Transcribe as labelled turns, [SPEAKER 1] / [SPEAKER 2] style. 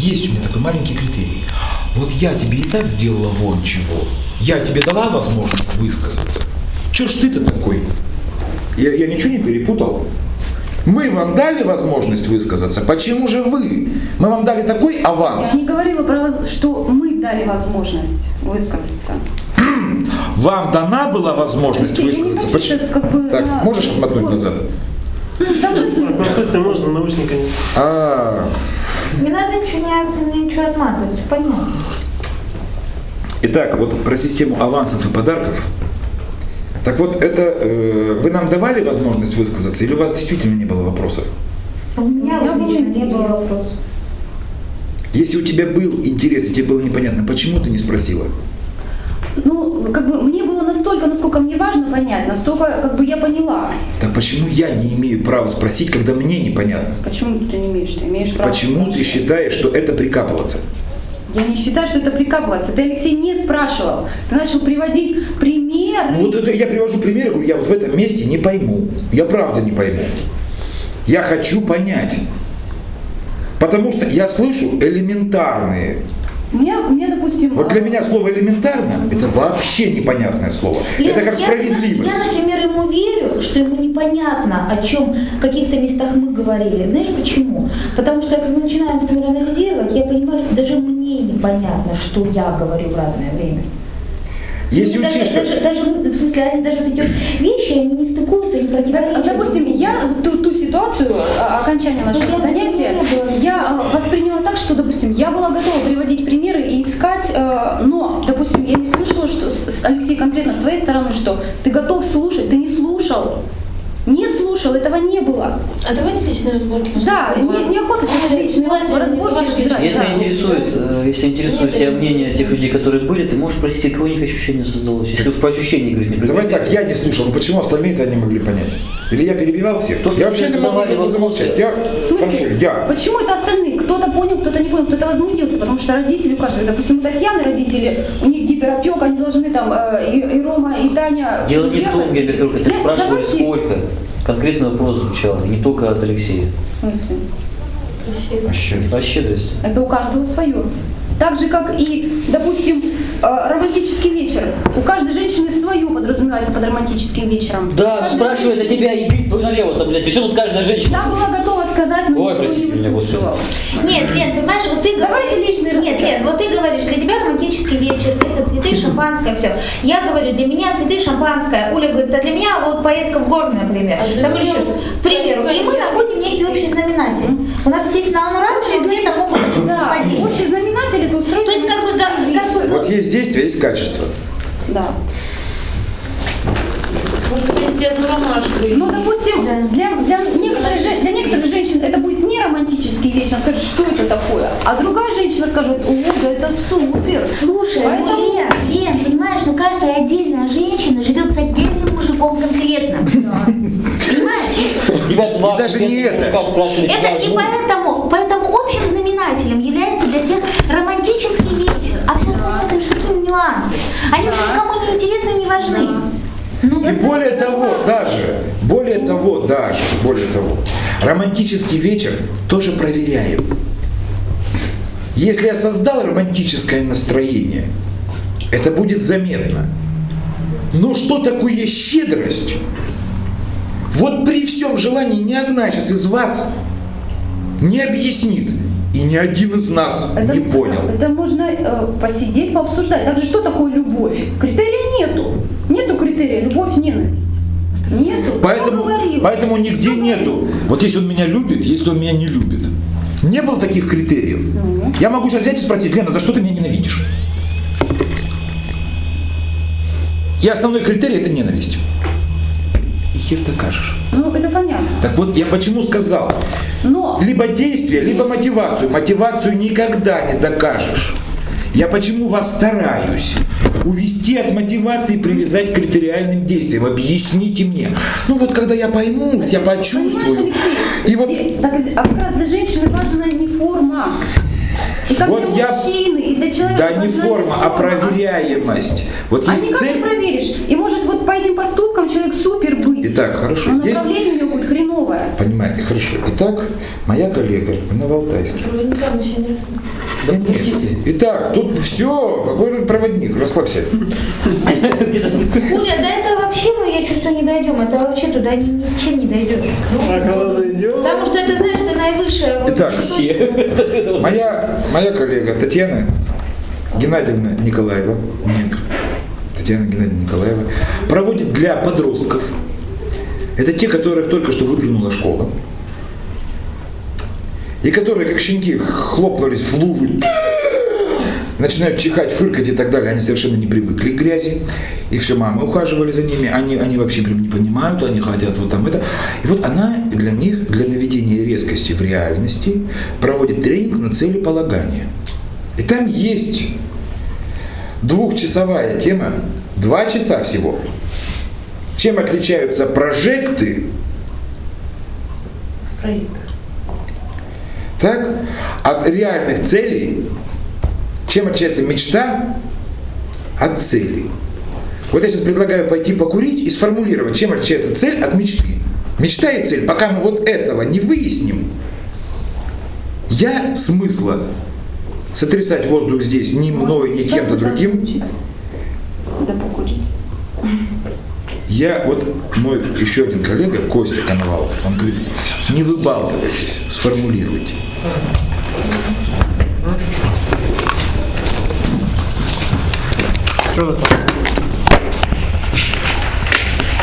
[SPEAKER 1] есть у меня такой маленький критерий. Вот я тебе и так сделала вон чего. Я тебе дала возможность высказаться. Че ж ты-то такой? Я, я ничего не перепутал? Мы вам дали возможность высказаться. Почему же вы? Мы вам дали такой аванс.
[SPEAKER 2] Я не говорила про воз- что мы дали возможность высказаться.
[SPEAKER 1] Вам дана была возможность
[SPEAKER 2] я не
[SPEAKER 1] высказаться.
[SPEAKER 2] хочу
[SPEAKER 1] Почему?
[SPEAKER 2] сейчас как бы,
[SPEAKER 1] Так,
[SPEAKER 2] да,
[SPEAKER 1] можешь отмотнуть
[SPEAKER 2] вот.
[SPEAKER 1] назад?
[SPEAKER 2] Давайте.
[SPEAKER 3] Отмотнуть-то можно, наушниками.
[SPEAKER 1] А,
[SPEAKER 4] Не надо ничего, не, ничего отматывать, понятно.
[SPEAKER 1] Итак, вот про систему авансов и подарков. Так вот, это э, вы нам давали возможность высказаться, или у вас действительно не было вопросов?
[SPEAKER 4] У меня,
[SPEAKER 2] У меня
[SPEAKER 4] лично не
[SPEAKER 2] интерес.
[SPEAKER 4] было вопросов.
[SPEAKER 1] Если у тебя был интерес, и тебе было непонятно, почему ты не спросила?
[SPEAKER 2] Ну, как бы мне было настолько, насколько мне важно понять, настолько как бы я поняла.
[SPEAKER 1] Так почему я не имею права спросить, когда мне непонятно?
[SPEAKER 2] Почему ты не имеешь? Ты имеешь право.
[SPEAKER 1] Почему ты
[SPEAKER 2] спрашивать.
[SPEAKER 1] считаешь, что это прикапываться?
[SPEAKER 2] Я не считаю, что это прикапываться. Ты, Алексей, не спрашивал. Ты начал приводить примеры.
[SPEAKER 1] Ну вот это я привожу пример, говорю, я вот в этом месте не пойму. Я правда не пойму. Я хочу понять. Потому что я слышу элементарные.
[SPEAKER 2] У меня, у меня, допустим...
[SPEAKER 1] Вот для меня слово элементарно это вообще непонятное слово.
[SPEAKER 4] Лена,
[SPEAKER 1] это как
[SPEAKER 4] я,
[SPEAKER 1] справедливость.
[SPEAKER 4] Я, например, ему верю, что ему непонятно, о чем в каких-то местах мы говорили. Знаешь почему? Потому что я когда начинаю, например, анализировать, я понимаю, что даже мне непонятно, что я говорю в разное время.
[SPEAKER 1] Если
[SPEAKER 4] даже,
[SPEAKER 1] учесть, что-
[SPEAKER 4] даже, даже, в смысле, они даже вот эти вещи, они не стыкуются, они противоречат.
[SPEAKER 2] допустим, я ту, ту ситуацию, а, окончания нашего
[SPEAKER 4] я
[SPEAKER 2] занятия, я а, восприняла так, что, допустим, я была готова приводить э, но, допустим, я не слышала, что, Алексей, конкретно с твоей стороны, что ты готов слушать, ты не слушал. Не слушал, этого не было.
[SPEAKER 5] А давайте личные разборки.
[SPEAKER 2] Да, не, неохота сейчас личные разборки разбирать.
[SPEAKER 6] Если
[SPEAKER 2] да.
[SPEAKER 6] интересует, э, если интересует тебя мнение тех людей, которые были, ты можешь спросить, какое у них ощущение создалось. Если уж про ощущения говорить, не
[SPEAKER 1] Давай так, я не слушал, но почему остальные-то не могли понять? Или я перебивал всех?
[SPEAKER 6] То,
[SPEAKER 1] я вообще не могу
[SPEAKER 6] вопросы.
[SPEAKER 1] замолчать. Я, я.
[SPEAKER 2] Почему это остальные? Кто-то понял, кто-то не понял, кто-то возмутился, потому что родители у каждого, допустим, у Татьяны родители, у них гиперопек, они должны там, э, и, и Рома, и Таня
[SPEAKER 6] Дело не в том, во-первых, тебя спрашивали,
[SPEAKER 2] давайте-
[SPEAKER 6] сколько. Конкретный вопрос звучал, не только от Алексея.
[SPEAKER 2] В смысле?
[SPEAKER 6] О щедрости.
[SPEAKER 2] Это у каждого свое. Так же, как и, допустим, э, романтический вечер. У каждой женщины свое подразумевается под романтическим вечером.
[SPEAKER 6] Да,
[SPEAKER 2] Каждая
[SPEAKER 6] спрашивает о
[SPEAKER 2] женщина-
[SPEAKER 6] тебя и бить твой налево там, блядь. Причем тут каждая женщина?
[SPEAKER 2] Я была
[SPEAKER 6] меня,
[SPEAKER 2] выслушивал.
[SPEAKER 4] Нет, Лен, понимаешь, вот ты
[SPEAKER 2] Давайте
[SPEAKER 4] говоришь-
[SPEAKER 2] личный
[SPEAKER 4] Нет. Лен, вот ты говоришь, для тебя романтический вечер, это цветы, шампанское, все. Я говорю, для меня цветы, шампанское. Уля говорит, а для меня вот поездка в горы, например.
[SPEAKER 5] А
[SPEAKER 4] Там что-то. К примеру. И мы находим некий общий знаменатель. У нас, естественно, он разный, где-то могут быть
[SPEAKER 2] Да,
[SPEAKER 4] совпадения.
[SPEAKER 2] общий знаменатель это устроить.
[SPEAKER 4] То есть, как бы, да, как бы-
[SPEAKER 1] Вот есть действие, есть качество.
[SPEAKER 2] Да.
[SPEAKER 5] Принести одну ромашку.
[SPEAKER 2] Ну, допустим, для, для, некоторых, для некоторых женщин это будет не романтический вечер, она скажет, что это такое. А другая женщина скажет, о, да это супер.
[SPEAKER 4] Слушай,
[SPEAKER 2] Поэтому-
[SPEAKER 4] ну, Лен, Лен, понимаешь, ну каждая отдельная женщина живет с отдельным мужиком конкретно. Понимаешь?
[SPEAKER 6] Тебя два
[SPEAKER 1] И даже не это.
[SPEAKER 4] Это и поэтому
[SPEAKER 1] более того, даже, более того, даже, более того, романтический вечер тоже проверяем. Если я создал романтическое настроение, это будет заметно. Но что такое щедрость? Вот при всем желании ни одна сейчас из вас не объяснит, и ни один из нас
[SPEAKER 2] Это,
[SPEAKER 1] не понял.
[SPEAKER 2] Это можно э, посидеть, пообсуждать. Также что такое любовь? Критерия нету. Нету критерия любовь, ненависть. Нету.
[SPEAKER 1] Поэтому, поэтому нигде нету. Вот если он меня любит, если он меня не любит. Не было таких критериев. Я могу сейчас взять и спросить, Лена, за что ты меня ненавидишь? И основной критерий это ненависть. И хер докажешь.
[SPEAKER 2] Ну, это понятно.
[SPEAKER 1] Так вот, я почему сказал,
[SPEAKER 2] Но
[SPEAKER 1] либо действие, либо мотивацию. Мотивацию никогда не докажешь. Я почему вас стараюсь увести от мотивации привязать к критериальным действиям. Объясните мне. Ну вот когда я пойму, я почувствую. И вот
[SPEAKER 2] так, а как раз для женщины важна не форма. И как
[SPEAKER 1] Вот
[SPEAKER 2] для
[SPEAKER 1] я-
[SPEAKER 2] мужчины, и для человека.
[SPEAKER 1] Да не
[SPEAKER 2] как
[SPEAKER 1] форма, а проверяемость. Вот
[SPEAKER 2] А
[SPEAKER 1] есть
[SPEAKER 2] никак не
[SPEAKER 1] цель.
[SPEAKER 2] проверишь. И может вот по этим поступкам человек супер быть.
[SPEAKER 1] Итак, хорошо.
[SPEAKER 2] Но
[SPEAKER 1] Есть
[SPEAKER 2] направление у него будет хреновое.
[SPEAKER 1] Понимаете, хорошо. Итак, моя коллега, она в Алтайске.
[SPEAKER 5] Проводникам еще не раз.
[SPEAKER 1] Да нет. Итак, тут все, какой проводник, расслабься.
[SPEAKER 4] Хуля, до этого вообще, ну, я чувствую, не дойдем. Это вообще туда ни, ни с чем не дойдешь.
[SPEAKER 3] А когда дойдем?
[SPEAKER 4] Потому что это, знаешь, вот,
[SPEAKER 1] Итак,
[SPEAKER 6] все.
[SPEAKER 1] Моя, моя коллега Татьяна Геннадьевна Николаева, нет, Татьяна Геннадьевна Николаева, проводит для подростков, это те, которых только что выплюнула школа, и которые, как щенки, хлопнулись в лувы, начинают чихать, фыркать и так далее, они совершенно не привыкли к грязи, их все мамы ухаживали за ними, они, они вообще прям не понимают, они хотят вот там это. И вот она для них, для резкости в реальности, проводит тренинг на целеполагание. И там есть двухчасовая тема, два часа всего. Чем отличаются прожекты так, от реальных целей, чем отличается мечта от цели. Вот я сейчас предлагаю пойти покурить и сформулировать, чем отличается цель от мечты. Мечта и цель, пока мы вот этого не выясним, я смысла сотрясать воздух здесь ни мной, ни кем-то другим,
[SPEAKER 2] Да покурить.
[SPEAKER 1] я, вот мой еще один коллега, Костя Коновалов, он говорит, не выбалтывайтесь, сформулируйте.
[SPEAKER 3] Что там?